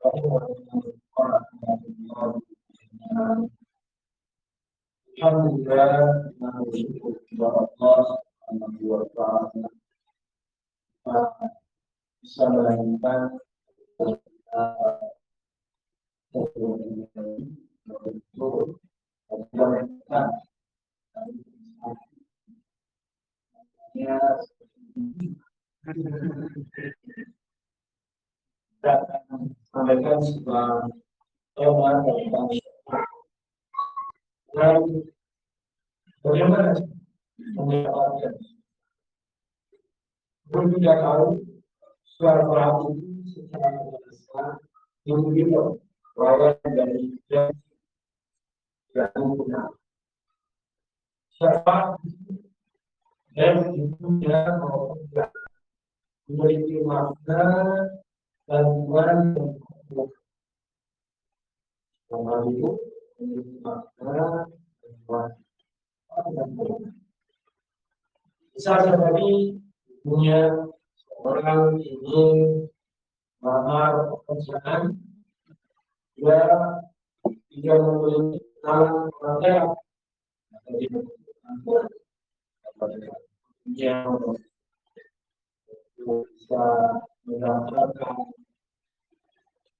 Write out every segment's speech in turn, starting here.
Alhamdulillah, dengan bersyukur kepada Allah Subhanahu wa Ta'ala, bisa melanjutkan. Thank you sampaikan sebuah tema tentang dan bagaimana mendapatkan. Pun tidak tahu suara pelaku secara yang begitu bahwa dari dan yang benar siapa dan itu dia mau memiliki makna gangguan gangguan bisa seperti punya orang ingin melamar pekerjaan dia tidak memiliki tangan orang dia bisa mendapatkan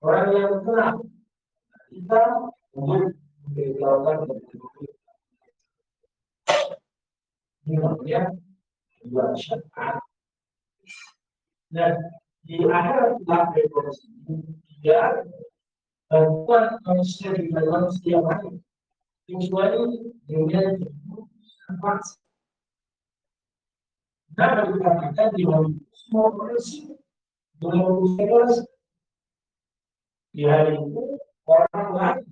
Orang yang tenang kita untuk memberitahukan ini namanya di akhir revolusi bantuan di dalam setiap hari kecuali Nah, dikatakan di dalam semua proses dalam proses di hari itu orang lain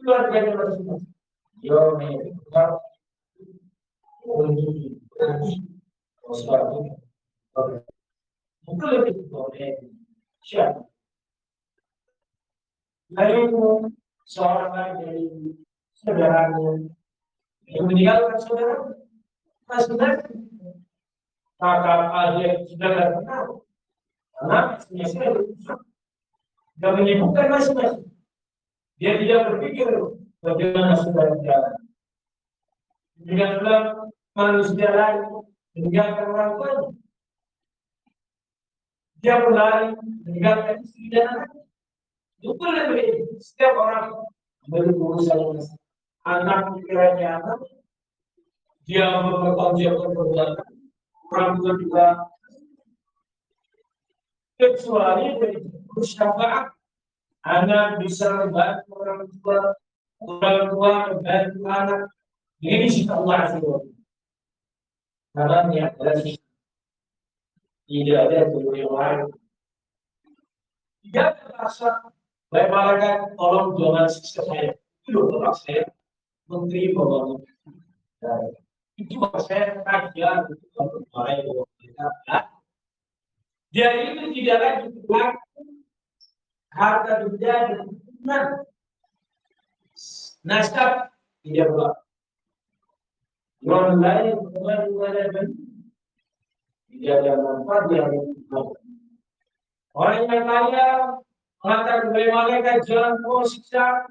keluarga yang masing-masing. Yo, menyebutkan untuk sesuatu. Kakak adik tidak kenal, karena biasanya dan menyibukkan masing-masing. Dia tidak berpikir bagaimana saudara jalan. Dengan bilang manusia lain meninggalkan orang tuanya. Dia berlari meninggalkan istri dan anak. Itu lebih setiap orang memiliki urusan anak pikirannya anak. Dia mempertanggungjawabkan perbuatan. Tua juga. Kecuali dari bersyafaat anak bisa membantu orang tua orang tua membantu anak. Ini sifat Allah Azza karena niat dari tidak ada guru yang lain. Tidak terasa. Baik tolong jangan siksa saya itu tolak saya menteri pembangunan saya kajian untuk mereka Dia itu tidak lagi berlaku harta benda dan hubungan. Nasab tidak berlaku. Orang lain kembali kepada tidak ada manfaat yang Orang yang kaya mengatakan bagaimana jalan kau siksa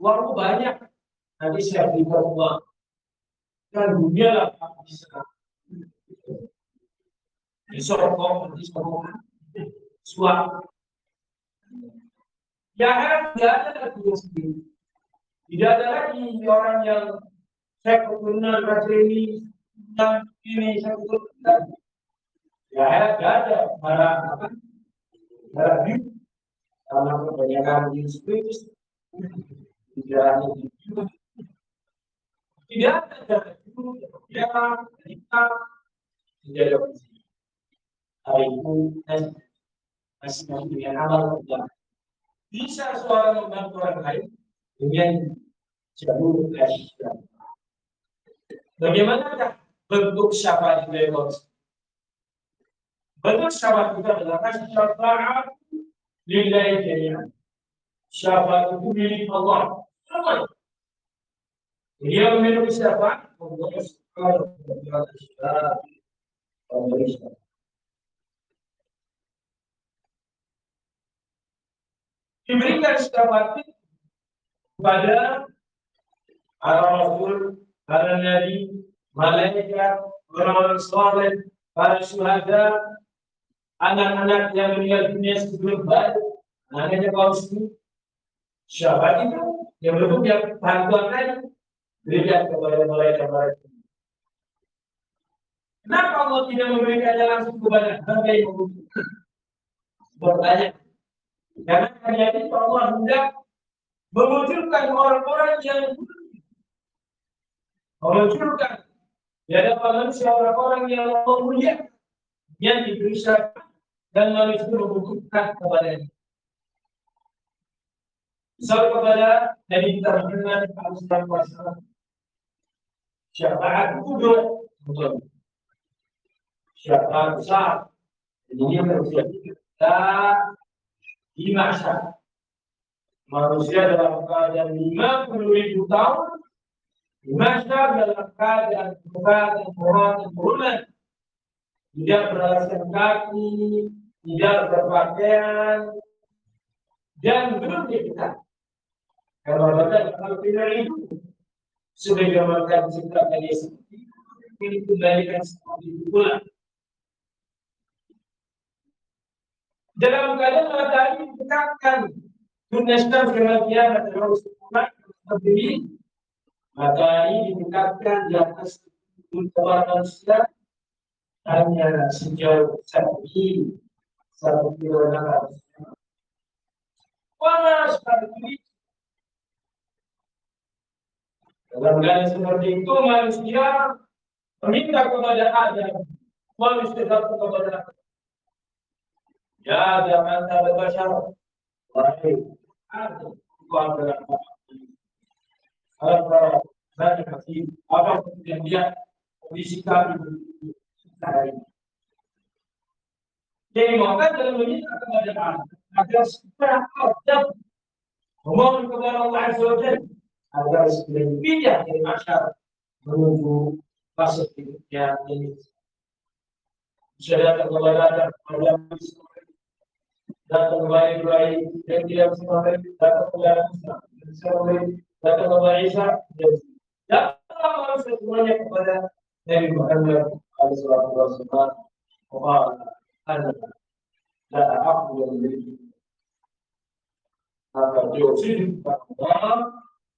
uangmu banyak. Nanti saya berikan uang dunia lah bisa disokong disokong suap. Ya tidak ada lagi sendiri. Tidak ada lagi orang yang saya keturunan ini yang ini saya keturunan ya tidak ada. Para apa? Para karena kebanyakan di spiritus tidak ada tidak ada itu ya kita tidak ada hari itu masih masih dengan amal kerja bisa seorang membantu orang lain dengan jalur kasih Bagaimana bentuk syafaat itu Bentuk syafaat itu adalah syafaat lillahi jami'an. Syafaat itu milik Allah. Semua. Dia memberi syafaat. Diberikan syafaat kepada para rasul, para nabi, malaikat, orang-orang saleh, para syuhada, anak-anak yang meninggal dunia sebelum baik, anaknya kaum muslim. Syafaat itu? Yang bentuk yang bantuan tadi berikan kepada mereka mereka. Kenapa Allah tidak memberikannya langsung kepada hamba yang membutuhkan? Bertanya. Karena hanya itu Allah hendak memunculkan orang-orang yang memunculkan di hadapan manusia orang-orang yang Allah mulia yang diberi syarat dan manusia membutuhkan kepadanya. Misal kepada Nabi kita Alaihi Wasallam syafaat kubur syafaat besar. Ini terjadi kita di masa manusia dalam keadaan lima puluh ribu tahun di masa dalam keadaan berat dan berat dan turunan tidak beralaskan kaki tidak berpakaian dan belum kita kalau ada kalau tidak itu sudah diamalkan cinta dari seperti ini kembalikan seperti itu pula. Dalam keadaan matahari ditekatkan tunaskan dengan kiamat terus seperti ini matahari ditekatkan di atas kepada manusia hanya sejauh satu kilo satu kilo enam ratus panas sekali Dalam keadaan seperti itu manusia meminta kepada Adam, manusia satu kepada Ya Adam anta berbashar. Wahai Adam, kau adalah apa banyak hati apa yang dia kondisi kami hari ini. Jadi maka dalam meminta kepada Adam agar supaya Adam memohon kepada Allah Azza wa Jalla agar segera pindah dari masyarakat menuju fase berikutnya ini. Bisa datang kepada datang kepada Ibrahim, dan tidak bisa datang kepada Musa, bisa datang kepada Isa, datang manusia semuanya kepada Nabi Muhammad alaihi salatu wassalam. Wa ana la aqulu yang maka dia sini Allah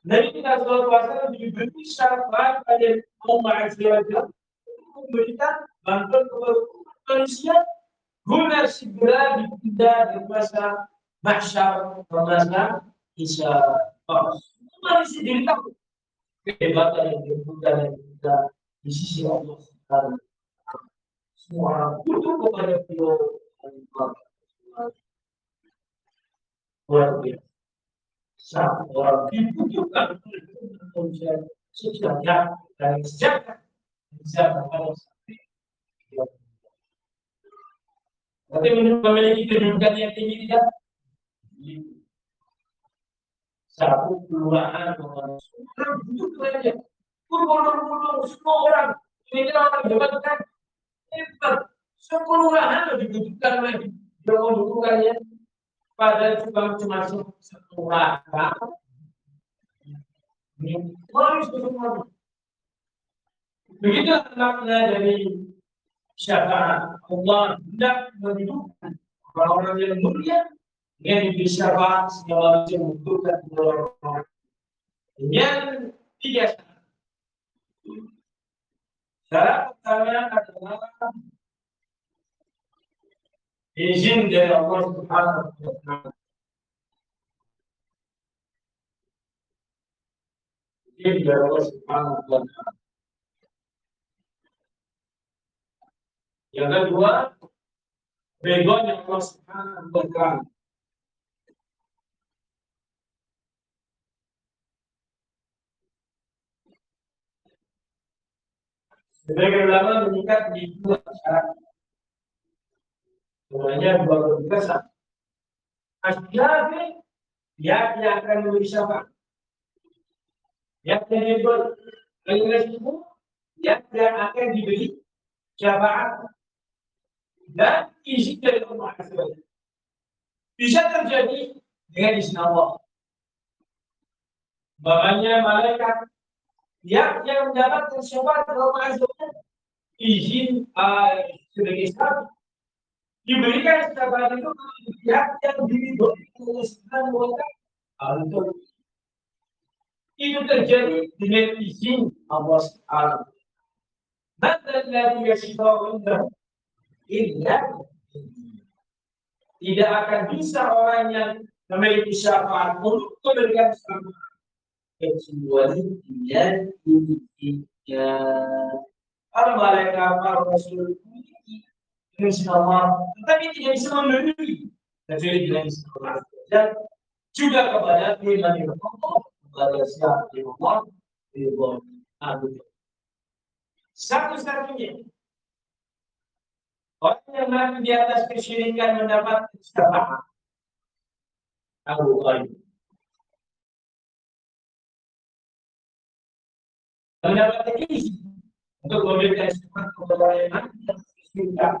Nabi kita SAW diberi syarat pada Allah Azza wa Jalla memberikan bantuan kepada manusia guna segera dipindah dari masa mahsyar masa yang dibutuhkan yang kita di. Satu orang dibutuhkan oleh sejak dan sejak sejak pada tapi memiliki kedudukan yang tinggi tidak? Satu kelurahan orang butuh. Purwono semua orang ini orang hebat. Sekelurahan lebih dibutuhkan lagi. Jangan dukungannya pada cuma cuma satu. Harus Begitu makna dari syafaat Allah hendak menunjukkan orang-orang yang mulia yang diberi syafaat segala macam membutuhkan orang-orang yang tiga syarat. Syarat pertama adalah izin dari Allah Subhanahu wa taala. Izin dari Allah Subhanahu wa taala. Yang kedua, ridhonya Allah Subhanahu wa taala. Sebagai ulama meningkat di dua syarat. Semuanya dua kebiasaan. Asyafi ya yang akan memberi syafaat. Yang kedua, yang yang akan diberi syafaat dan izin dari Allah Azza Bisa terjadi dengan izin Allah. Makanya malaikat yang yang mendapatkan syafaat Allah Azza izin uh, sebagai sahabat diberikan setiap itu pihak yang diridhoi dan melakukan itu. Terjadi dengan izin Allah Subhanahu Nadallahu yasifa'un illa tidak akan bisa orang yang memiliki syafaat untuk memberikan syafaat kecuali dia diizinkan para malaikat rasul Allah, tetapi tidak bisa memberi kecuali dengan Allah. Dan juga kepada firman Allah kepada siapa Allah, Allah. Satu-satunya Orang yang mati di atas kesyirikan mendapat syafaat. Abu Talib. Mendapat izin untuk memberikan syafaat kepada yang mati di atas kesyirikan. Itu yang mendapat sebab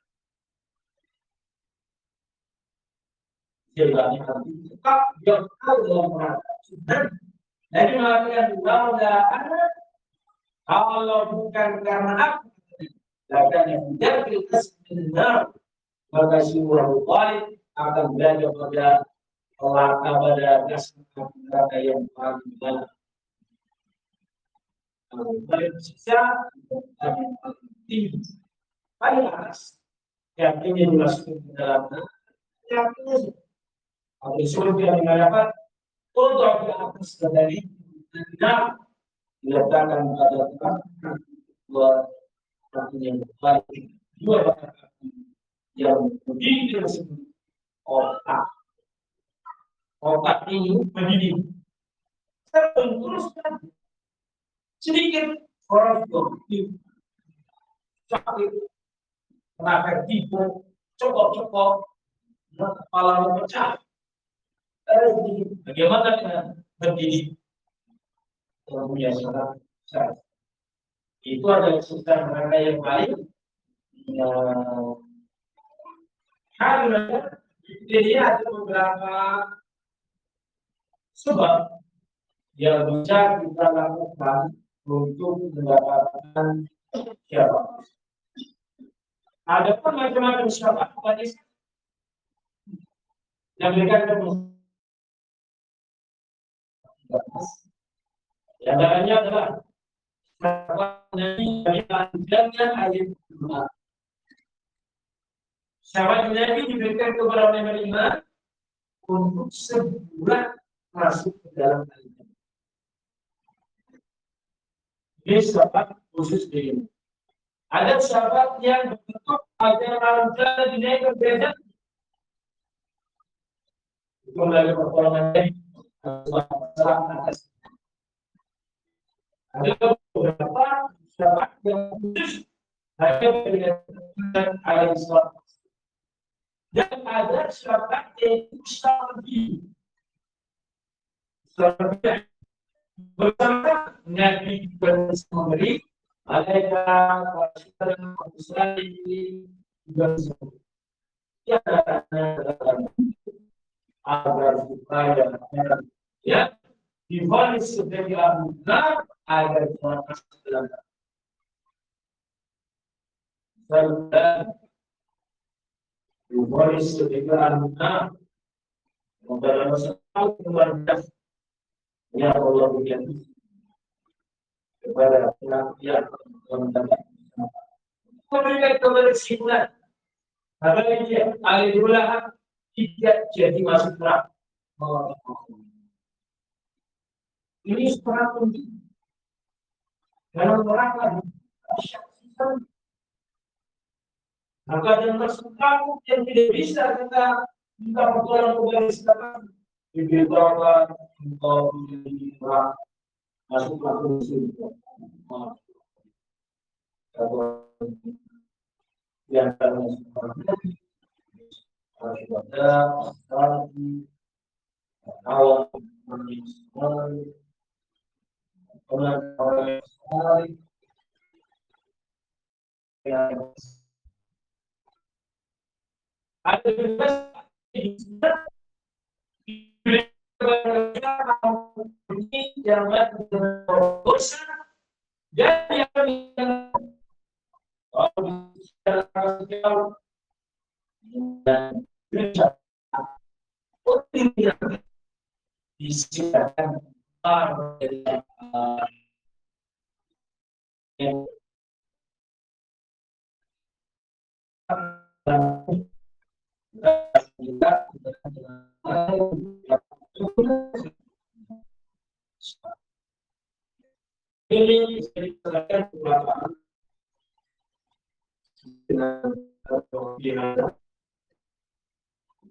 Jadi mengatakan kalau bukan karena aku, akan yang tidak benar maka si akan berada pada kelaka pada neraka yang paling dalam. Paling tinggi, paling atas. Ini dimasukkan ke dalam yang Kalau surga yang mendapat untuk ke atas dari tidak diletakkan pada tempat dua yang baik. Dua yang begitu disebut otak. Otak ini mendidik. Terbenturuskan sedikit orang begitu sakit, kena vertigo, cokok-cokok, kepala pecah. Bagaimana dengan mendidik? Punya syarat itu adalah sistem mereka yang paling Karena jadi ada beberapa Sebab yang bisa kita lakukan untuk mendapatkan siapa? Ada pun macam-macam pada yang berikan yang lainnya adalah syafaat Nabi Nabi diberikan kepada orang beriman untuk segera masuk ke dalam al Ini syafaat khusus ini. Ada syafaat yang bentuk agar alam jannah dinaikkan derajat. Itu melalui pertolongan atas. Ada beberapa syafaat yang khusus hanya alaihi dan ada syafaat yang. Syar'i bersama Nabi malaikat wasilah wasali juga ya agar supaya ya. Divonis sebagai abu agar terlepas dalam dan Yuboris ketika anak Membawa sekali keluarga Ya Allah berikan Kepada yang mendapat Memberikan kepada kesimpulan Karena dia ahli dulahan tidak jadi masuk neraka. Ini sangat penting. Dalam neraka maka yang tersebut yang tidak bisa kita minta pertolongan kepada siapa diberitahukan engkau menjadi orang masuklah ke surga. Yang dalam pada tadi awal menyusul orang-orang yang ada juga dosa dan yang dan disiapkan yang ini diserahkan beberapa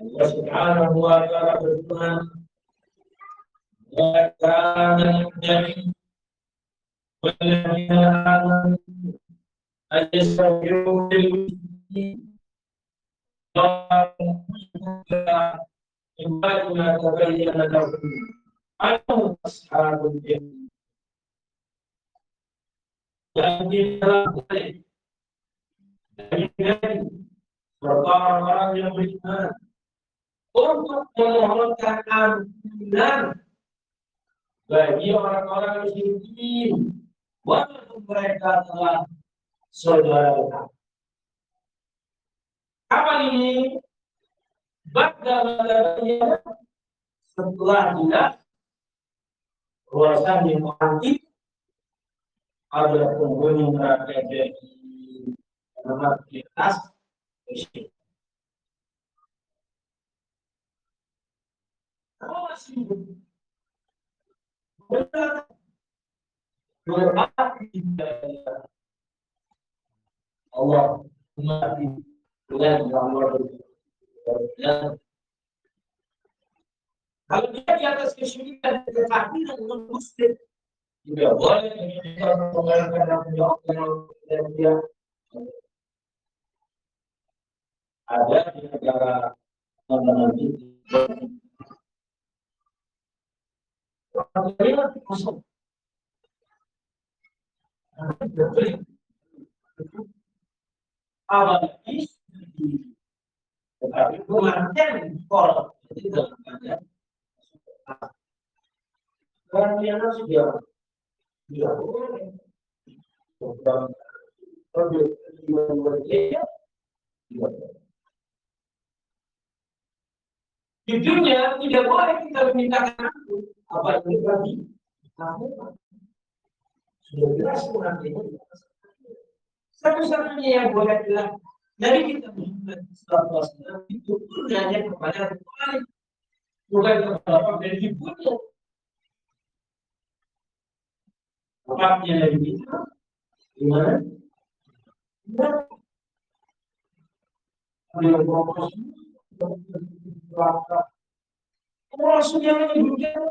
الله سبحانه وتعالى berfirman Ya kana nabi والذين آمنوا أن يستغفروا للمشركين من بعد ما تبين لهم أنهم أصحاب الجنة لكن ذلك فقال الله يضحكان untuk memohonkan ampunan bagi orang-orang musyrikin walaupun mereka telah saudara Apa ini? Bagaimana setelah dia ruasan yang mati ada penghuni neraka jadi nomor di atas Allah Allah kalau dia di atas kesyirikan non muslim juga boleh mengeluarkan yang dia ada di negara teman-teman kalau tidak boleh kita memintakan ampun apa ini bagi kamu sudah jelas nanti satu-satunya yang boleh bilang dari kita Muhammad SAW itu pun hanya kepada Tuhan bukan kepada dari ibunya Bapaknya dari kita gimana? Ada yang protes Rasul yang menyebutkan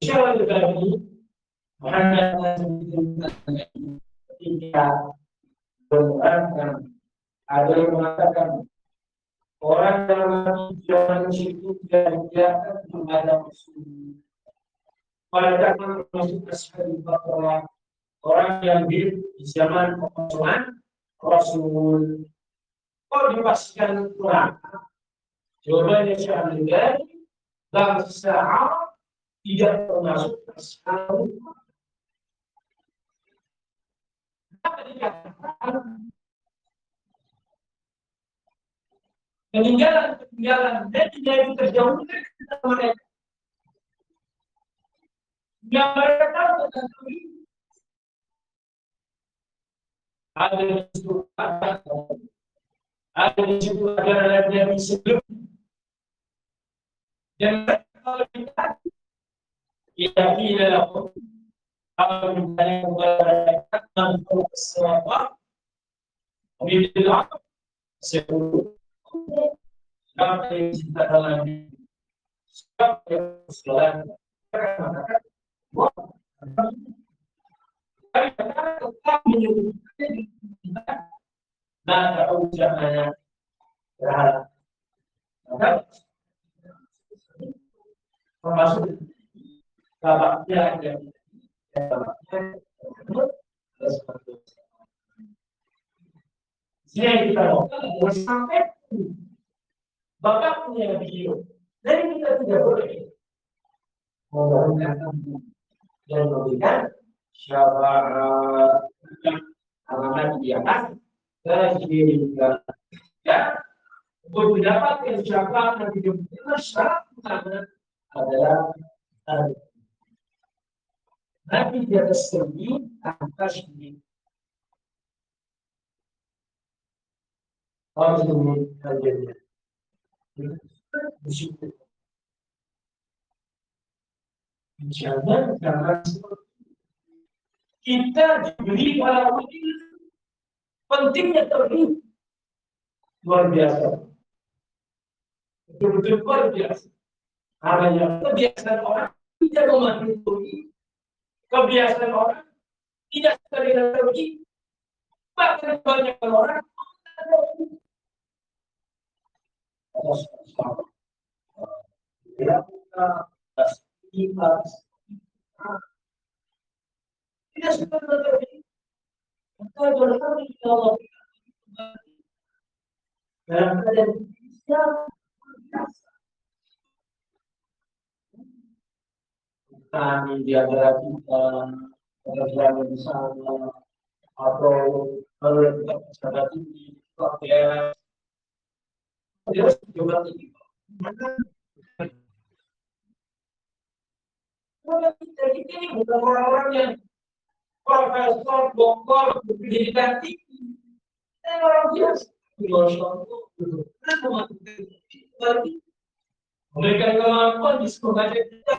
Insya juga ini hanya ketika menerangkan ada yang mengatakan orang yang zaman itu dia menghadap musuh. Pada masuk ashab bahwa orang yang hidup di zaman kekosongan Rasul kok dipastikan kurang? Jawabannya Syahid bangsa Arab tidak termasuk asal peninggalan peninggalan dan tidak terjauh dari mereka. Yang mereka tahu tentang itu ada di situ ada di situ ada yang sebelum. Dan mereka kalau kita إذا قيل لهم أمر ملائكة من فوق السماوات ومن الأرض سيقولون Siapa yang cinta dalam diri? Siapa yang bersolat? Tapi tetap menyebutkan Nah, tahu jangan berharap. Maka termasuk bapaknya yang Sini yang kita sampai bapaknya beliau. Jadi kita tidak boleh. Dan memberikan syafaat amanat di atas dan ya untuk mendapatkan syafaat hidup itu syarat adalah Tinggi atas tinggi. Harus ini kajiannya. Bersyukur. Jangan karena kita diberi wali pentingnya tauhid luar biasa. Betul-betul luar biasa. Karena kebiasaan orang tidak memahami kebiasaan orang, tidak sekali terpuji, bahkan banyak orang tidak sempat maka berharap Allah dalam Bukan di antara kita, pekerjaan bersama, atau kalau kita bicara tinggi, dia harus coba tinggi. Kalau kita ini bukan orang-orang yang profesor, doktor, pendidikan tinggi. Kita orang biasa. Memberikan kemampuan di sekolah kita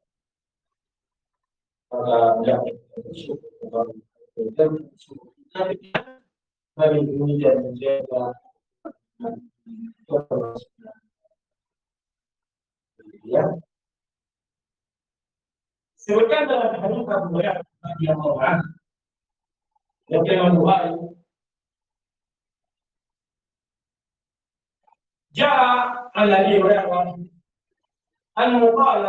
Sebutkan dalam hadis Abu Hurairah radhiyallahu anhu yang firman Bukhari جاء عن ابي هريره انه قال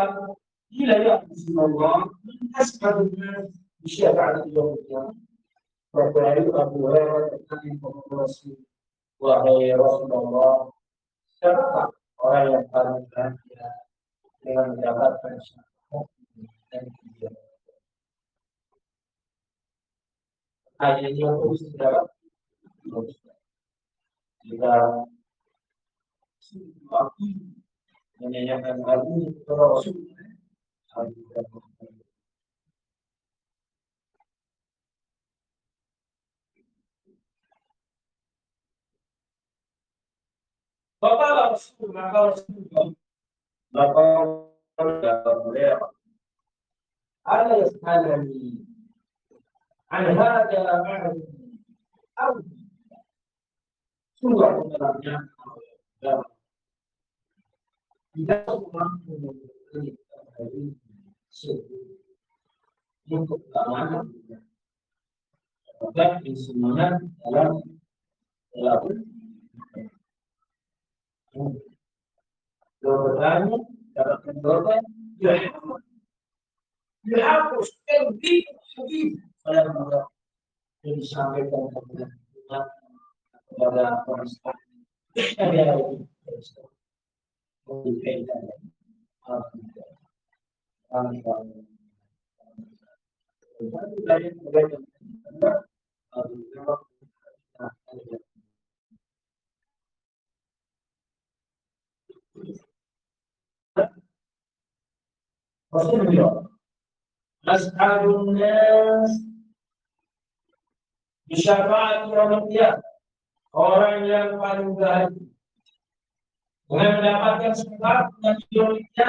قيل يا رسول الله من اسعد الناس بشفاعه يوم القيامه فقال ابو هريره ان الرسول وهي رسول الله siapa orang yang paling bahagia dengan mendapatkan syafaat dan kemudian ayatnya harus dapat jika menyanyikan lagu kepada Rasul فقال رسول الله قال رسول الله لقد ألا يسألني عن هذا أعلم أو سورة إذا memberi dari untuk keamanan dan semangat dalam dalam dalam dihapus dihapus yang disampaikan kepada kita kepada orang ada memberikan dari mereka yaumul qiyamah orang yang paling bahagia dengan mendapatkan syafaat hidupnya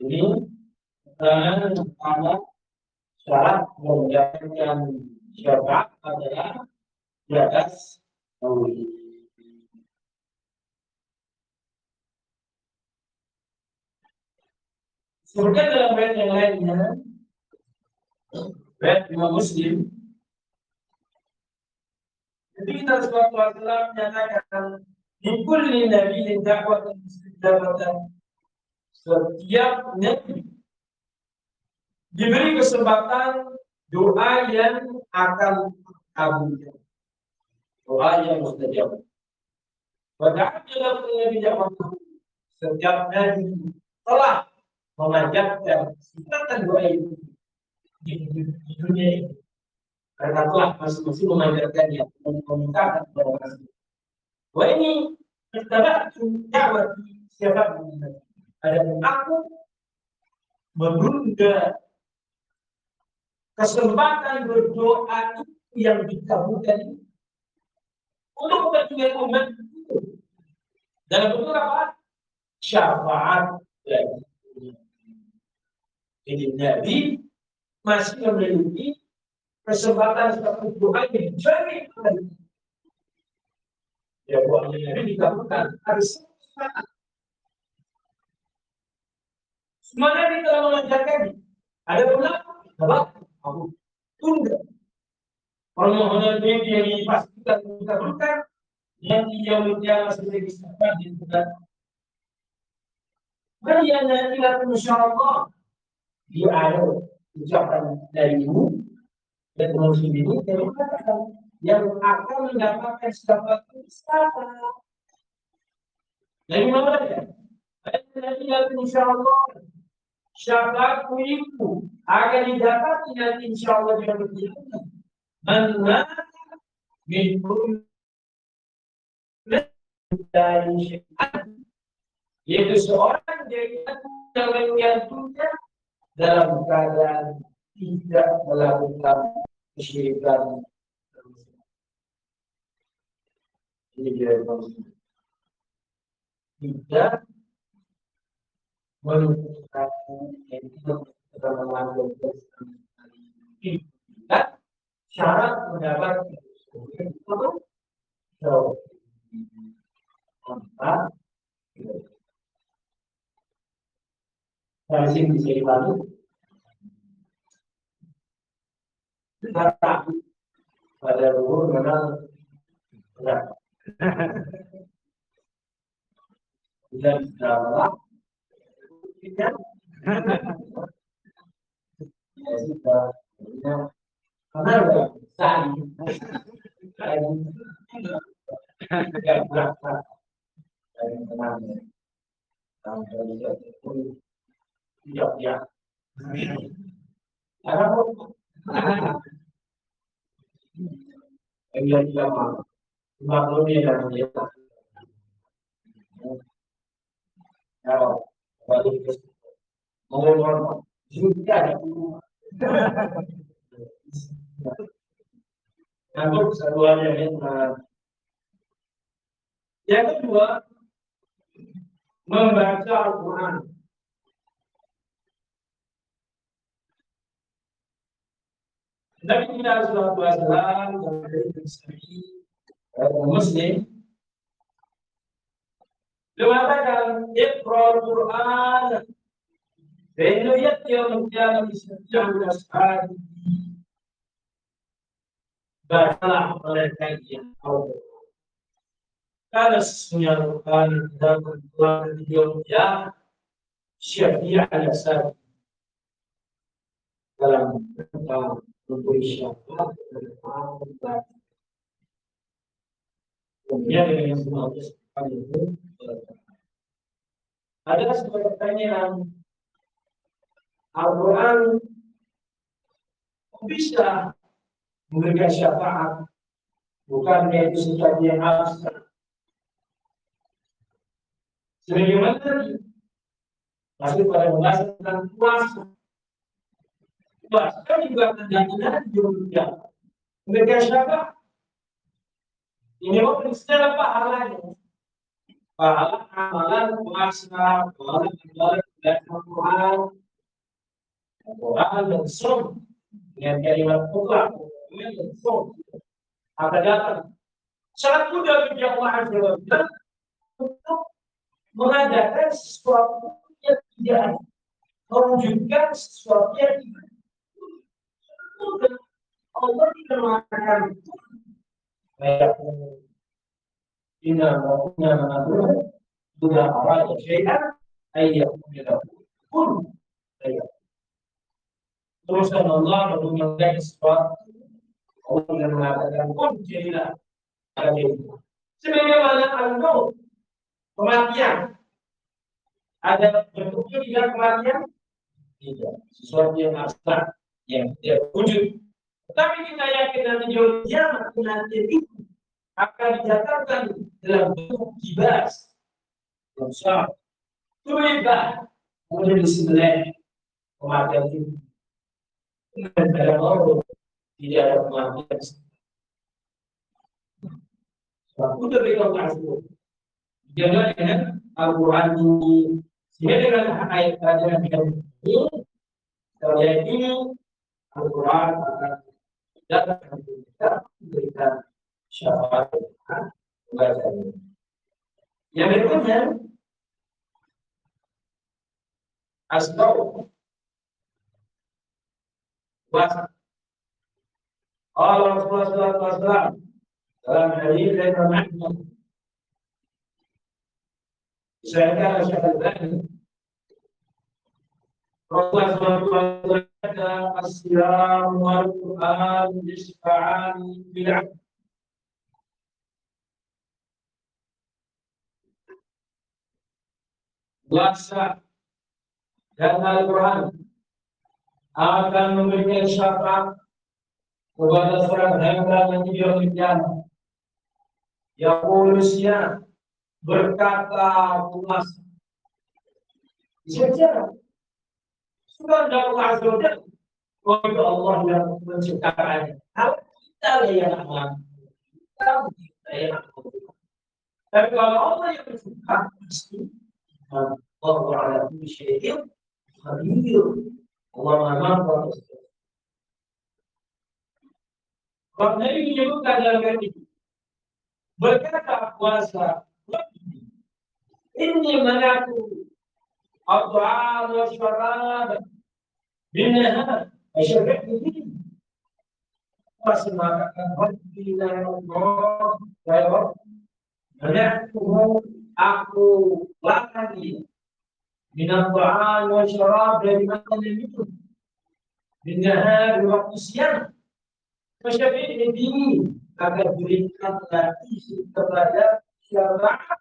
Ini keterangan pertama syarat menjalankan syafaat adalah di atas tauhid. Sebutkan dalam ayat yang lainnya, ayat Imam Muslim, jadi kita sebagai Wasallam menyatakan, Nikul ni Nabi yang dakwah dan jabatan setiap nabi diberi kesempatan doa yang akan kabulkan. Doa yang mustajab. Padahal dalam Nabi jawab setiap nabi telah memanjatkan sifatan doa itu di, di, di dunia ini. Karena telah masing-masing memanjatkannya, memintakan kepada orang Wah ini kita dakwah siapa ada aku menunda kesempatan berdoa itu yang dikabulkan untuk kepentingan umat itu. Dalam bentuk apa? Syafaat dan jadi Nabi masih memiliki kesempatan seperti doa yang jadi ya doanya Nabi dikabulkan harus semuanya kita mengajarkan ada berapa? Berapa? Aku tunda permohonan ini yang dipastikan dikabulkan yang ia menjadi sebagai sahabat di bulan Bagaimana tidak insya Allah dia ada ucapan darimu dan muslim ini yang mengatakan yang akan mendapatkan syafaat siapa? Dari mana ya? Dari insya Allah syafaat itu akan didapati nanti insya Allah dia berjaya mana min dari yaitu seorang dari yang menyatunya dalam keadaan tidak melakukan kesyirikan tidak menunjukkan yang tidak tidak syarat mendapat itu dari sini bisa dibantu. Pada luhur menang berat dalam tidak ya sudah karena sani lagi tidak berasa dari tenang sampai pun tidak ya karena yang tidak dan hikmah. Yang kedua, membaca Al-Quran. Nabi kita Sallallahu Muslim Beliau mengatakan Iqra'ul Qur'an Fa'innu yatyawm qiyamah isyahu ashabi Bacalah mereka yang Allah Karena sesungguhnya Al-Quran dan Quran di yawm qiyamah syafi'ah ashabi dalam tentang memberi syafaat kepada Allah dengan semua itu ada sebuah pertanyaan. Al-Quran bisa memberikan syafaat bukan itu sesuatu yang abstrak. Sebagaimana tadi masih pada membahas tentang puasa puasa juga tergantung juga. Memberikan syafaat ini mau secara pahalanya pahala amalan puasa pahala ibadah dan Al-Quran Al-Quran dan Sunnah dengan kalimat mutlak dan Sunnah akan datang? Mudah bagi Allah Azza wa Jalla untuk mengadakan sesuatu yang tidak ada. Mewujudkan sesuatu yang tidak ada. Allah tidak mengatakan Ayat Teruskan Allah menggunakan sesuatu Allah yang mengatakan pun jadilah Sebagaimana kematian Ada bentuknya dalam kematian? Tidak. Sesuatu yang yang tidak wujud. Tetapi kita yakin nanti jauh kiamat itu akan dijatuhkan dalam bentuk kibas. Besar. Tulibat. Kemudian disembelih kematian itu. Dalam orang tidak ada kematian. Sebab itu dari Allah Jangan dengan Al-Quran dengan ayat yang ini, ini Al-Quran akan datang kita memberikan syafaat Yang berikutnya, Asbab Puasa. Allah Rasulullah SAW dalam hadis yang Ahmad saya kira syahadatan Allah SWT Asyam wal Quran Yisfa'an Bil'ab Puasa dan Al-Quran akan memberikan syafaat kepada seorang hamba di hari kiamat. Ya berkata puas. Saja. Sudah ada Allah Azza wa Allah yang menciptakannya. Hal kita yang aman. Kita yang Tapi kalau Allah yang menciptakan pasti Allah ala kulli syai'in qadir. Allah Maha Karena ini menyebutkan dalam ayat itu. Berkata puasa إني منعت الطعام والشراب بالنهار فشرعت به قسم ربي لا الله يا رب منعته aku larang dia minat ta'am wa syarab dari makan dan minum binahar waktu siang Masyafi'i ini agar berikan hati kepada syafaat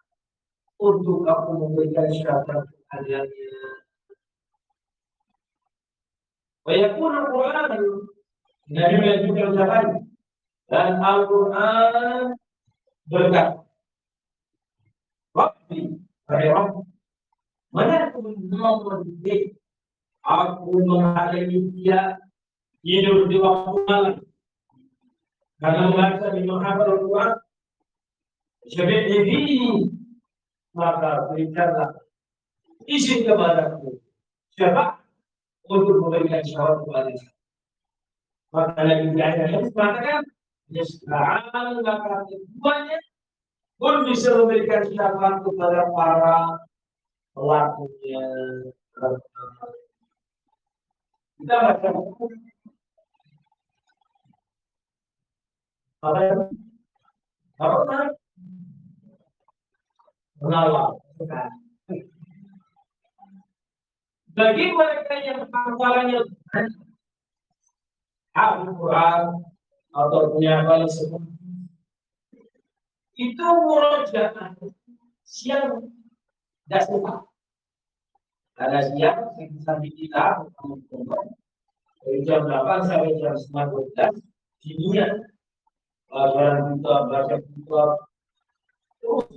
untuk aku memberikan syafaat kaliannya. Wayakun Al-Quran Nabi melanjutkan ucapan dan Al-Quran berkat. Rabb mana aku nomor aku menghadiri dia hidup di waktu malam. Karena membaca di menghafal Al-Quran Syabit ini maka berikanlah izin kepadaku. Siapa? Untuk memberikan syarat kepada maka ayat ini mengatakan Yasra'an maka keduanya pun bisa memberikan syarat kepada para pelakunya. Kita baca apa apa mengawal. Bagi mereka yang hafalannya hafal Quran atau punya hafalan seperti itu murojaah siang. Dan suka. Karena siang sampai kita dari jam 8 sampai jam 9 di dunia. Pelajaran kita baca kita terus.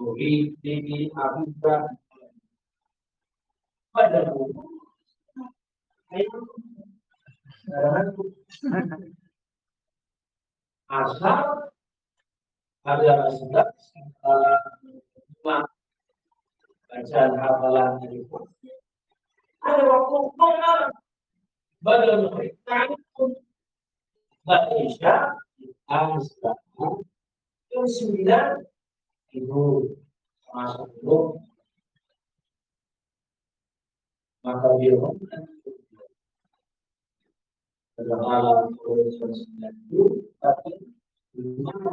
Turi, Dini, Abidra, pada buku. Asal ada sudah lima bacaan hafalan dari ada waktu mengal pada mereka pun Mbak Isya Asal yang sembilan ibu masuk dulu maka dia pada malam sembilan itu tapi lima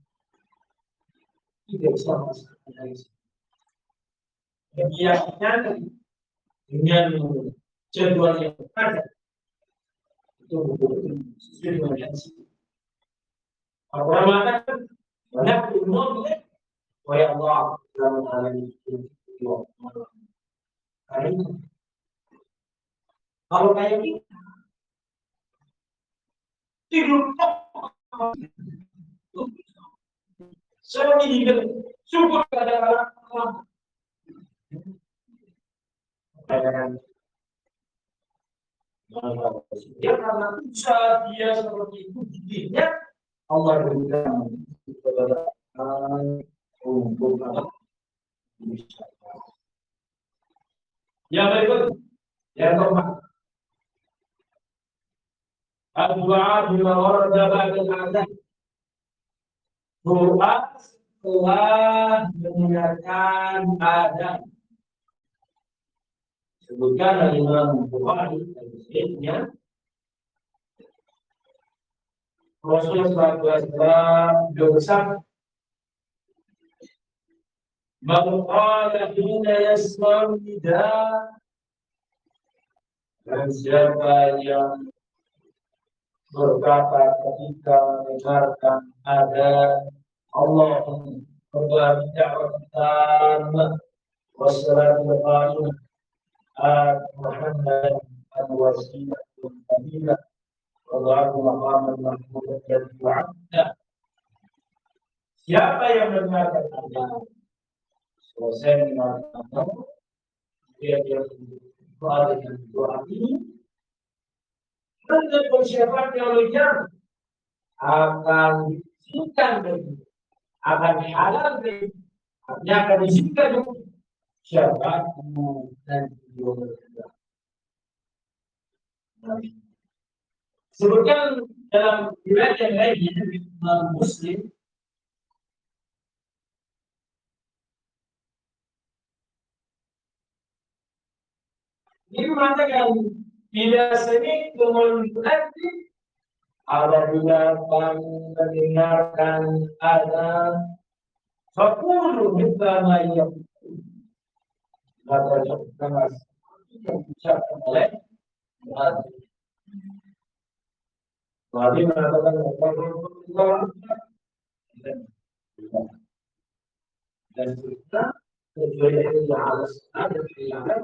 tidak bisa dengan jadwal yang ada itu sesuai dengan yang banyak umur oleh Allah dalam hal ini. Kalau kayak gitu, tidur saya ini syukur kepada Allah. Ya karena usaha dia seperti itu dirinya Allah berikan kepada untuk yang berikut yang keempat. Al-Du'a bima warada ba'da al Doa setelah mendengarkan adab. Sebutkan dari Imam Bukhari dan Muslimnya Rasulullah SAW bersabda Man qala hina yasma'u nida dan siapa yang berkata ketika mendengarkan ada Allah kembali dakwah pertama wassalatu wassalamu ala Muhammad al-wasilah al-fadilah wada'ahu maqaman mahmudan dan wa'abda siapa yang mendengarkan ada selesai mendengarkan Allah dia berdoa dengan doa ini. Akan diizinkan bagi akan halal bagi artinya akan diizinkan bagi siapa dan juga Sebutkan dalam riwayat yang lainnya Imam Muslim ini mengatakan bila semi'tum muadzin apabila kamu mendengarkan azan fakulu mithla ma yaqul maka oleh mengatakan dan kita sesuai dengan yang ada di dalam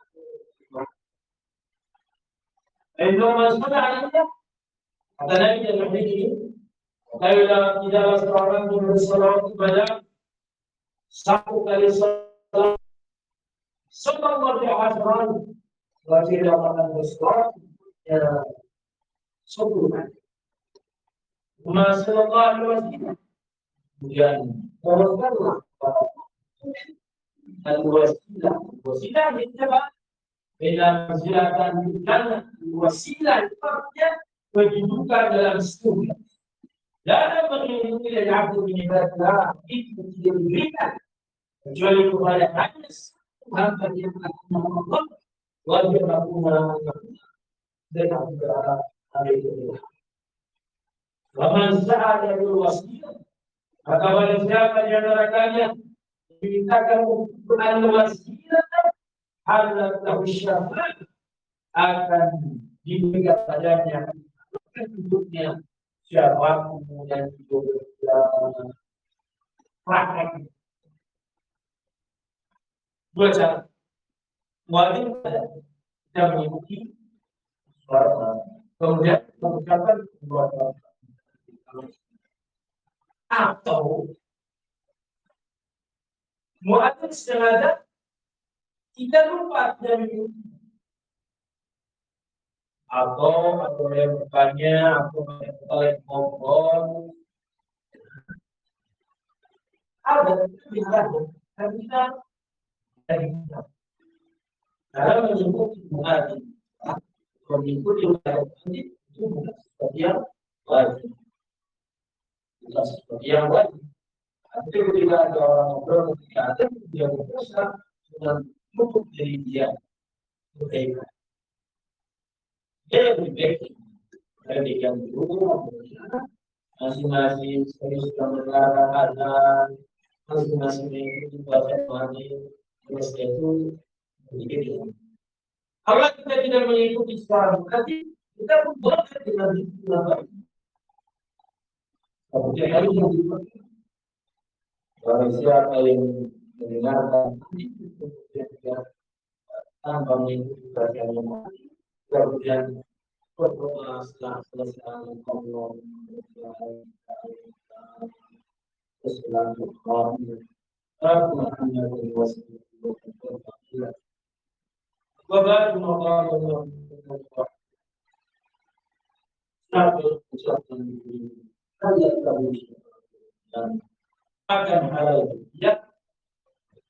عندما منصوب علينا حتى نجد الحديث لولا إذا أسرعتم بالصلاة بدا سبق للصلاة. صلى الله عشرا وكيل قد بالصلاة صدر وما صلى الله عليه وسلم مجانب ووصلنا الوسيلة الوسيلة للتبع. منزلة الجنة الوسيلة الفرد وجدوك dalam surga. Dan menginginkan العبد من عباد الله itu tidak diberikan kecuali kepada hanya hamba yang akan Allah wajib aku dan aku berharap hari itu. Waman sa'ala bil wasilah maka barang siapa di antara kalian dimintakan al-wasilah halat lahu syafaat akan diberikan padanya untuknya. Syafaat dan juga praktek dua cara. Wajib kita mengikuti suara. Kemudian mengucapkan dua atau muadzin sengaja kita lupa dari atau atau yang bertanya atau yang paling ngobrol ada tidak ada. Dan kita dari kita dalam menyebut hati mengikuti ini itu bukan seperti yang wajib. Bukan seperti yang wajib. Tapi ketika ada orang ngobrol ketika ada dia berdosa dengan cukup dari dia dia lebih baik dari yang dulu masing-masing serius mendengarkan azan masing-masing mengikuti baca Tuhan terus itu begitu kalau kita tidak mengikuti secara berarti kita pun boleh dengan itu baik. Seperti hari yang siapa yang mendengarkan وبعد ما قال الله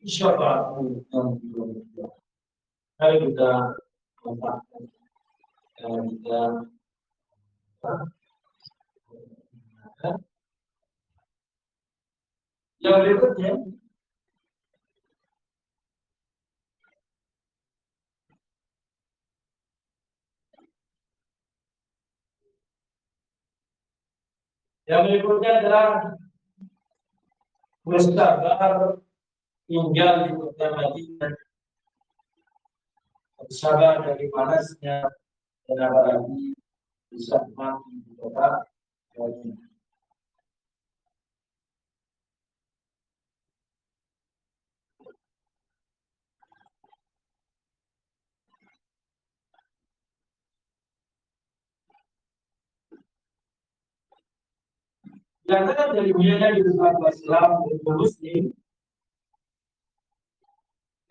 syafaat yang berdoa. Hari kita manfaatkan dan kita yang berikutnya. Yang berikutnya adalah bersabar tinggal di kota Madinah. Bersabar dari panasnya dan apalagi bisa mati di kota Madinah. Yang dari mulianya di tempat Islam dan Muslim,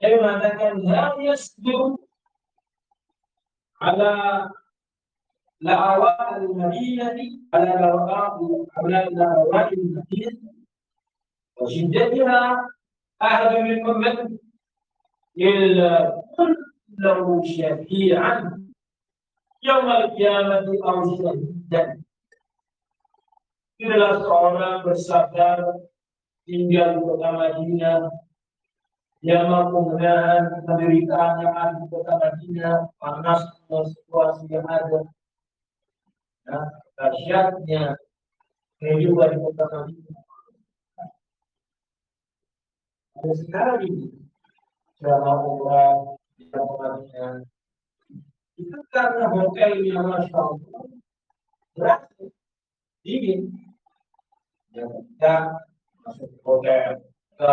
أيوة، كما ذكر لا يصبر على لأواء المدينة على على المدينة. وشدتها أحد منكم من إلا كله شفيعا. يوم القيامة أو شهيدا. إلا الصعوبات والسعداء tinggal di kota Madinah yang mampu menahan penderitaan yang ada di kota Madinah, panas situasi yang ada, nah, dahsyatnya kehidupan di kota Madinah. Ada sekarang ini, selama umrah di kota Madinah, itu karena hotelnya Masya Allah, berhasil, dingin, yang kita masuk hotel ke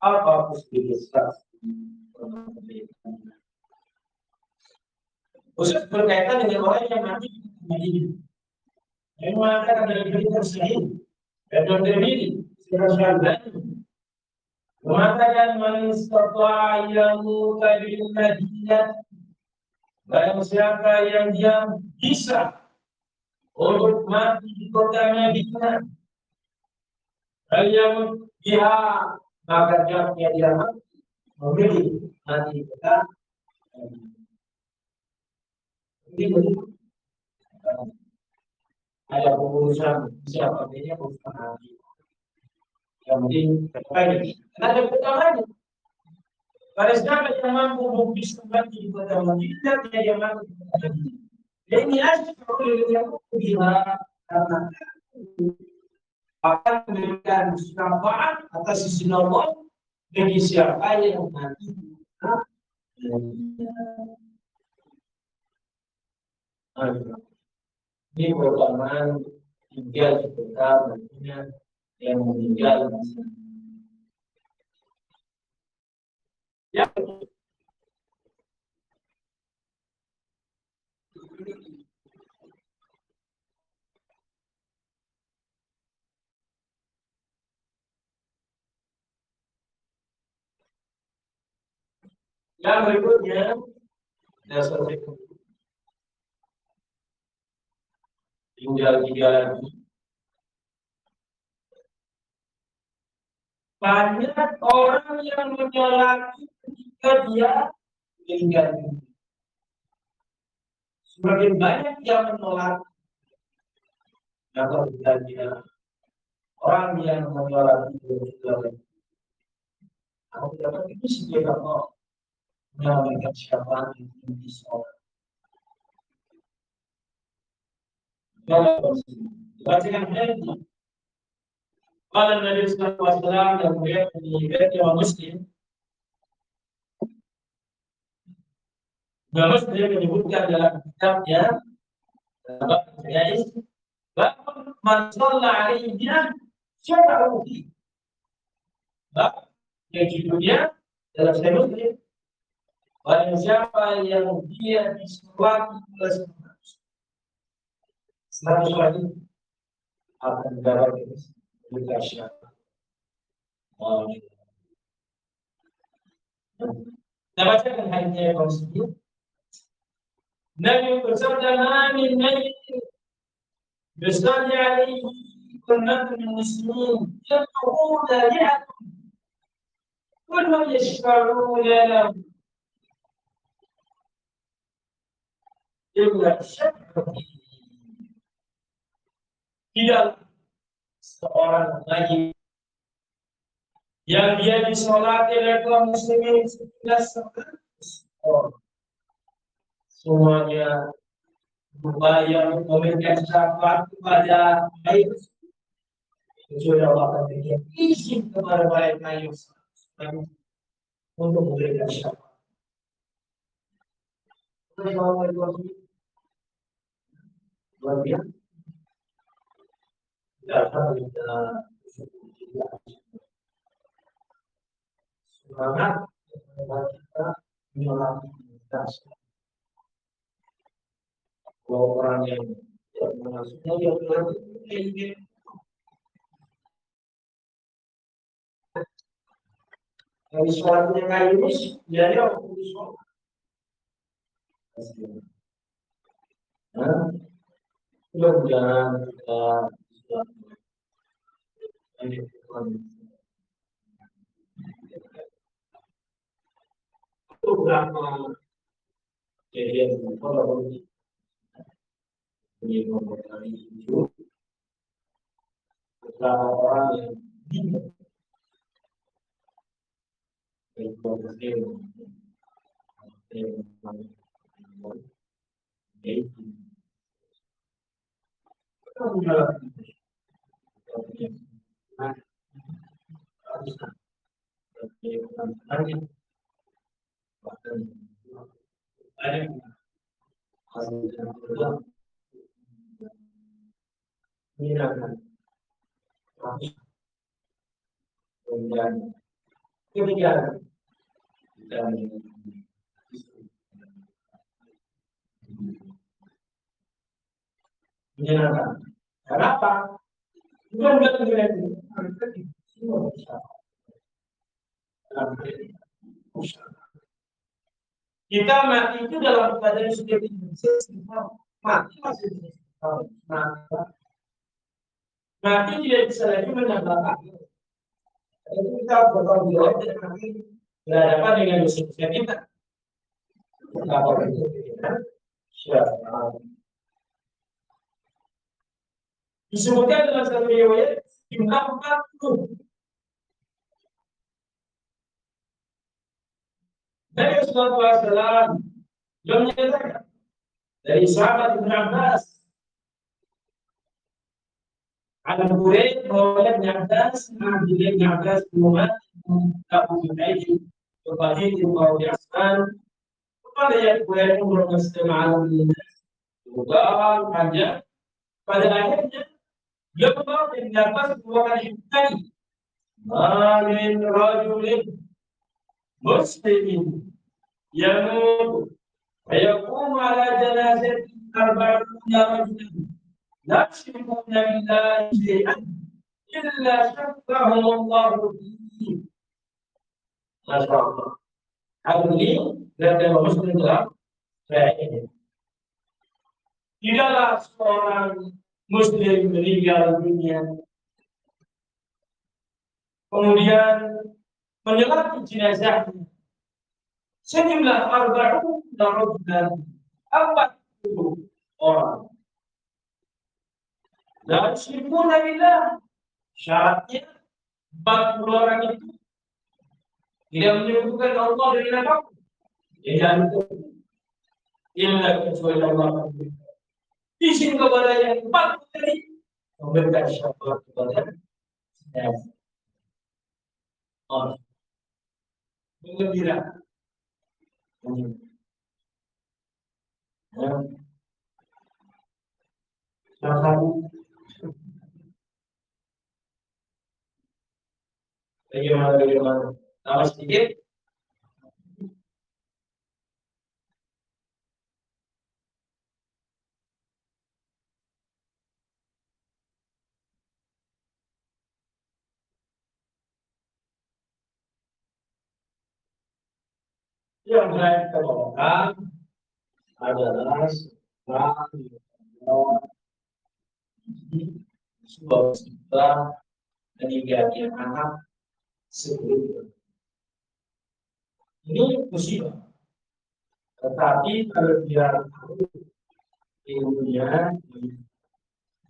apa posibilitas khusus berkaitan dengan orang yang mati di yang mengatakan dari berita sahih dan berdiri secara mengatakan man istata'a yamuta bil madinah Barang siapa yang dia bisa untuk mati di kota Madinah dia maka jawabnya dia memilih mati kita ini begitu ada pengurusan siapa ini urusan hati. Yang penting terbaik. Ada pertamanya pada siapa yang mampu bisa mati di kota Madinah dia yang mampu Madinah ini asyik yang bila karena akan memberikan syafaat atas sisi Allah bagi siapa yang mati Ini merupakan di kota Madinah yang meninggal. Di Yang berikutnya, dasar tinggal tiga lagi. Banyak orang yang menyolati ketika dia meninggal dunia. Semakin banyak yang menolak atau dia orang yang menolak itu juga Aku dapat itu sebagai apa menyelamatkan siapa yang di hadis. Qala Nabi sallallahu alaihi wasallam Imam Muslim Imam Muslim menyebutkan dalam kitabnya bab hadis bab man alaihi syafa'u. Bab yang judulnya dalam Sahih Muslim Barang siapa yang dia disolati oleh Seratus lagi akan dapat berita syafaat. Kita bacakan hadisnya yang tersebut. Nabi bersabda, "Amin nabi bersalli alaihi kunnatu min muslimin yad'una li'akum kullu yashfa'una lahu illa tidak seorang lagi yang dia disolati oleh kaum muslimin sekitar seratus orang. Semuanya berupaya memberikan syafaat kepada baik. Kecuali Allah akan berikan izin kepada mereka yang untuk memberikan syafaat. Luar biasa kita semangat kita menyelami Kalau orang yang tidak mengasuhnya dia bilang ingin. Dari suaranya kayak ini jadi aku sholat. Nah, mudah-mudahan kita beberapa kejadian kalau ini memperkali itu beberapa orang yang bingung dari keluarga yaitu kemudian kemudian dan menyenangkan. Kenapa? Bukan bukan menyenangkan. Semua bisa. Kita mati itu dalam keadaan sudah tidak mati masih mati. Mati tidak bisa lagi menambah Jadi kita bakal jawab dan nanti berhadapan dengan dosa-dosa kita. Kenapa itu? Siapa? Disebutkan dalam satu riwayat jumlah 40. Nabi Sallallahu Alaihi Wasallam yang menyatakan dari sahabat Ibn Abbas Al Buraid bahwa Ibn Abbas Abdul Ibn Abbas Muhammad Abu Junaid Kepada Ibn Asman قال ويكون المسلم على الناس وقال حاجة pada akhirnya يقبض النفس ويبتلي ما من رجل مسلم يموت ويقوم على جنازته أربعون رجلا لا يشركون بالله شيئا إلا شفعهم الله فيه ما شاء الله هذا لي dan muslim dalam saya ini. Tidaklah seorang muslim meninggal dunia. Kemudian menyelati jenazahnya. Sejumlah arba'un dan empat puluh orang? Dan syirkuna billah syaratnya puluh orang itu tidak menyebutkan Allah dari apa pun. Jangan itu illa kecuali Allah izin kepada yang empat kali memberikan syafaat kepada orang menggembira ya. Salah satu bagaimana bagaimana nama sedikit yang saya kebawakan adalah sebuah musibah anak. Ini musibah. Tetapi kalau dia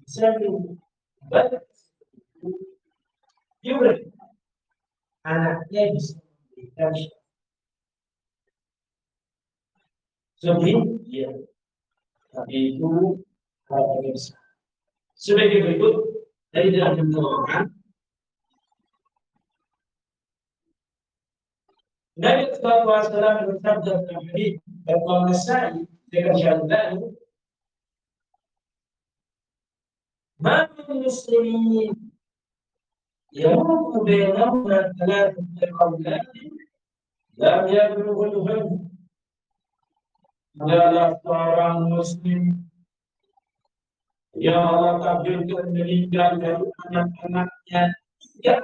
bisa dibaca dia anaknya bisa memberikan sedih ya tapi itu hal biasa sebagai berikut dari dalam menerangkan Nabi Sallallahu Alaihi Wasallam bersabda dalam hadis dan Nasai dengan ما من مسلمين يمر بينهما ثلاثة أولاد لم يبلغ الهم adalah seorang muslim. Yang Allah takdirkan meninggal dari anak-anaknya. Tiga.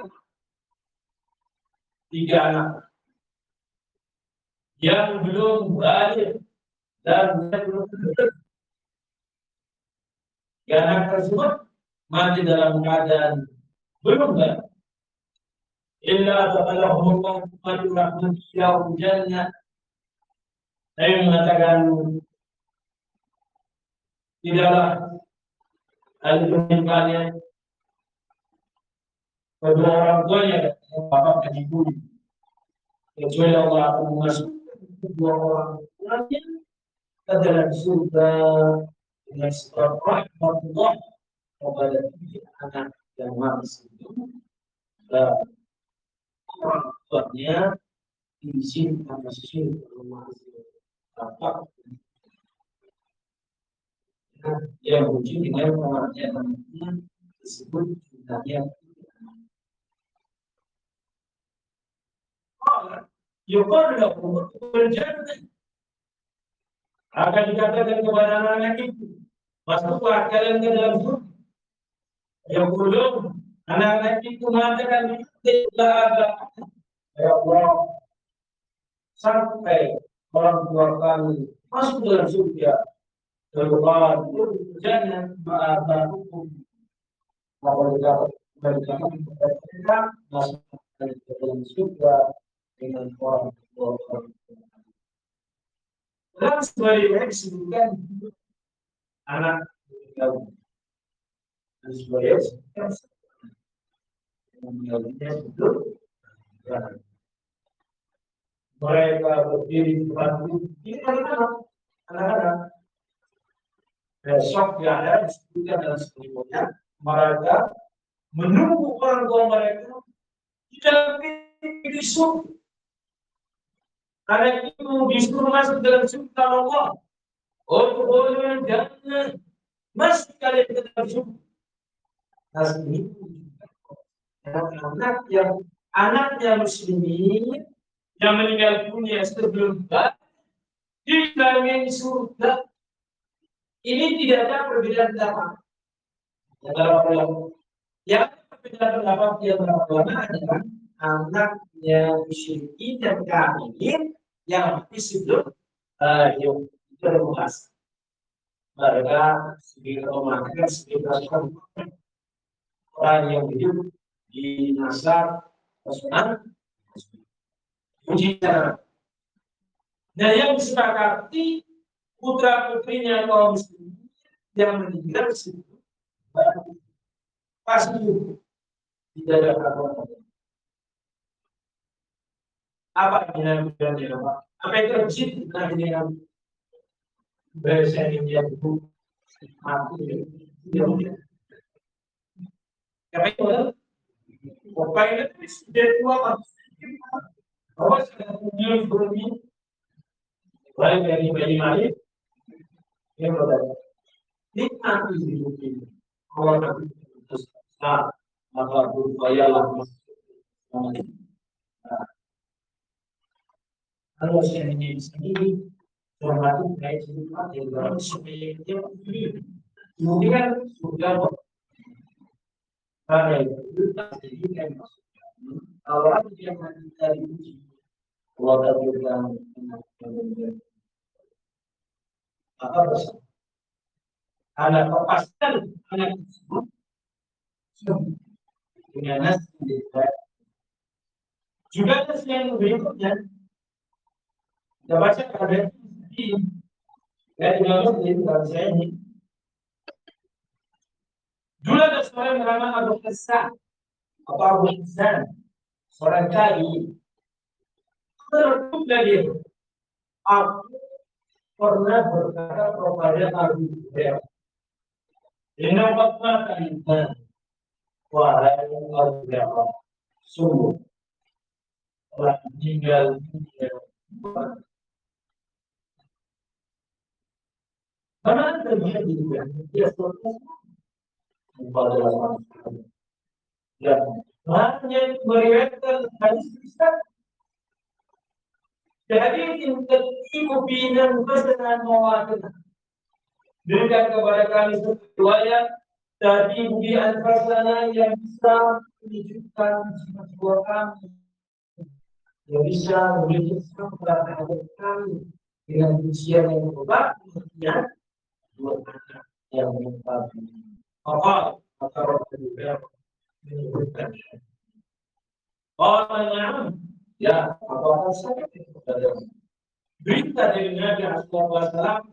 Tiga anak. Yang belum balik dan belum yang anak tersebut mati dalam keadaan belum balik. Illa ta'alahumullah rahmati yaum jannah saya mengatakan tidaklah hal menimpanya. Kedua orang tuanya bapak dan ibu kecuali Allah akan masuk kedua orang tuanya ke dalam surga dengan sebab rahmatullah kepada anak yang mati itu orang tuanya diizinkan masuk ke rumah apa yang wujud dengan pengertian disebut sebenarnya berjannah akan dikatakan kepada anak itu masuklah kalian ke dalam surga. Yang belum anak-anak itu mengatakan tidak ada. Ya Allah sampai orang tua kami masuk dalam surga. Keluar jangan ma'abahukum. Maka mereka mereka masuk dalam surga dengan orang tua kami. Dan sebagai disebutkan anak kau dan sebagai yang mereka berdiri di depan ini anak-anak anak-anak besok di ada disebutkan dalam sekelilingnya mereka menunggu orang tua mereka di dalam pintu surga Karena itu disuruh masuk dalam surga Allah. Oh, boleh jangan. Masuk kalian ke dalam surga. Nah, anak yang anaknya muslimin yang meninggal dunia sebelum dijamin surga. Ini tidak ada perbedaan pendapat. Dalam ulama. Yang perbedaan pendapat di antara ulama adalah anaknya musyrikin dan kafirin yang mati sebelum yang ada bahas. Mereka sebagai memakan sebagai orang yang hidup di nasar pasukan ujian dan yang disepakati putra putrinya kaum muslimin yang meninggal situ pasti tidak ada apa apa yang dinamakan apa apa itu terjadi nah yang bahasa India itu mati. Apa itu? Apa itu sudah sudah punya ekonomi baik dari bayi malik. Yang berada nikmati hidup ini kalau nanti besar maka berbayalah kalau saya ini sendiri hormati baik sifat yang dalam supaya dia kemudian sudah karena itu kita jadikan kalau dia Allah akan apa ada kepastian anak tersebut dengan nas juga yang berikutnya kita baca pada di dari ini dulu ada seorang bernama Abu Hassan seorang kali tertutup dari aku pernah berkata kepada Abu Hurairah Inna mata insan Wahai Abu Hurairah Sungguh Telah meninggal dunia. Mana terjadi juga Dia selesai Kepada Allah Ya Hanya meriwayatkan hadis Kristen. Jadi tertibu bina kesenangan mewakil. Berikan kepada kami satu riwayat tadi budi antarasana yang bisa menunjukkan jiwa kami. Yang bisa menunjukkan kepada kami dengan ujian yang berat kemudian dua anak yang menimpa maka maka roh Ya, saya berita dari Nabi tentang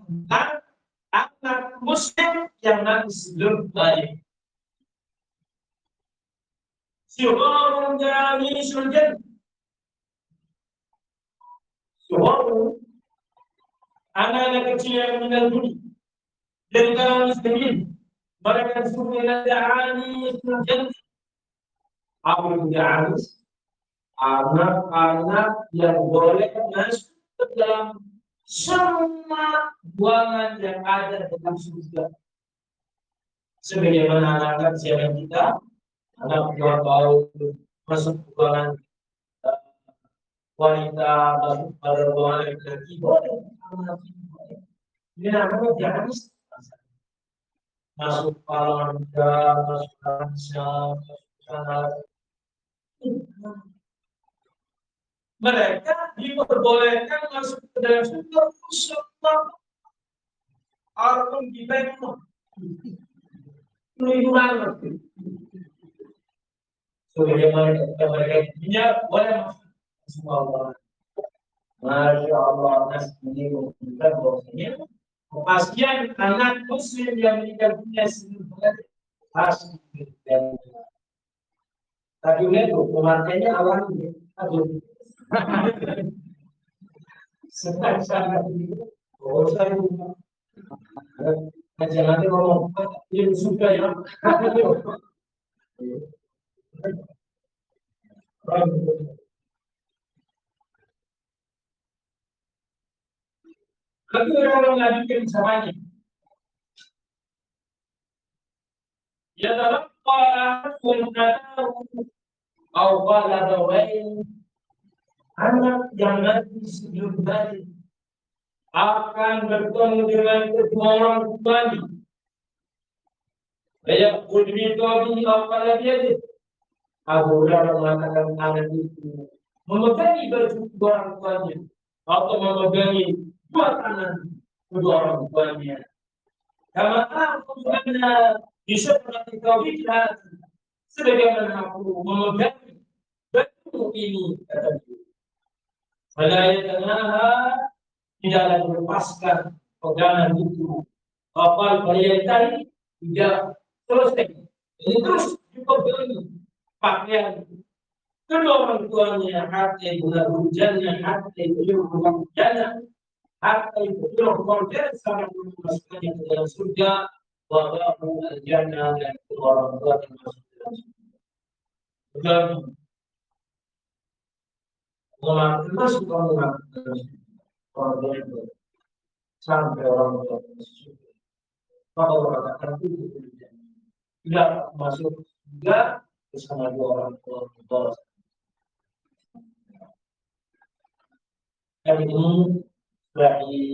anak muslim yang nanti sebelum baik. Jami surjan. Anak-anak kecil yang meninggal dunia dari mereka ila da'ani surjan. Apa itu da'ani? anak-anak yang boleh masuk ke dalam semua buangan yang ada dalam surga. Sebagaimana anak-anak siapa kita, anak yang mau masuk buangan uh, wanita, masuk pada buangan laki-laki, boleh. Ini namanya jangan masuk keluarga, masuk bangsa, masuk sana mereka diperbolehkan masuk ke dalam surga semua orang di bawah pelindungan sebagaimana mereka punya boleh masuk semua orang. Masya Allah nas ini menunjukkan bahwasanya kepastian anak muslim yang meninggal dunia sebelum harus tapi tuh pemakainya awalnya aduh Senang sangat Oh, saya Jangan nanti ngomong, ini suka ya. Tapi orang ngajukan samanya. Ya dalam anak yang nanti sebelum tadi akan bertemu dengan kedua orang tuanya. Kayak Udmi Tobi apa dia Abu Hurairah mengatakan anak itu memegangi baju kedua orang tuanya atau memegangi dua tangan kedua orang tuanya. Karena aku karena bisa berarti kau tidak sebagaimana aku memegangi baju ini kata dia. Pada tidaklah melepaskan pegangan itu. Kapal kalian tadi tidak selesai. Ini terus beli pakaian kedua orang tuanya hatta guna hujannya hatta itu hujannya hatta itu hujannya sama masuknya ke dalam surga wabahu al-jannah dan kedua orang termasuk orang itu sampai orang tua maka orang itu tidak masuk juga bersama dua orang tua dan ini dari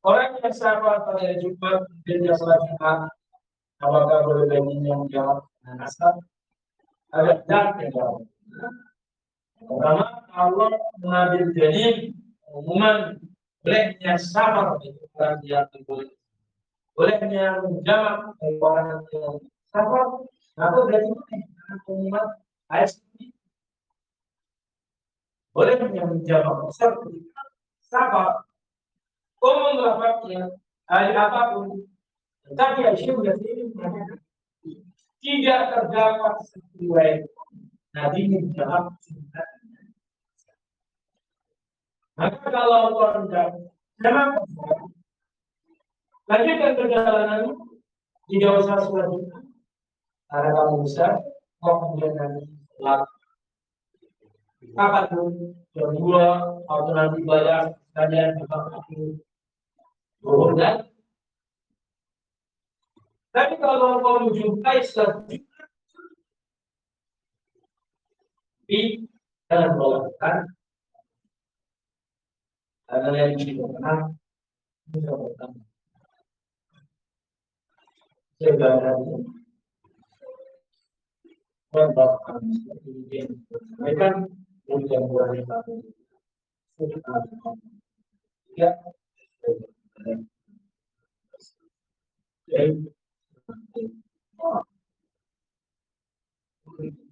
Orang yang sabar pada Jumat dan sholat Jumat, apakah boleh baginya menjawab dengan asal? Ada dan menjawab. Pertama, Allah mengambil jadi umuman bolehnya sabar itu orang yang boleh. Bolehnya menjawab orang yang sabar, atau berarti umuman ayat bolehnya menjawab seperti sabar umum lafaznya hari apa pun tetapi Aisyah ini mengatakan tidak terdapat sesuai. Nabi menjawab maka kalau orang kenapa lanjutkan perjalanan. Tidak usah selanjutnya karena kamu bisa kemudian nanti lakukan kapan pun dua atau nanti bayar kalian aku berhormat. Tapi kalau kau menjumpai satu di dalam melakukan karena yang dilakukan bisa bertambah. Sebenarnya Membahkan seperti ini. Mereka punya buah yang Ya. Jadi,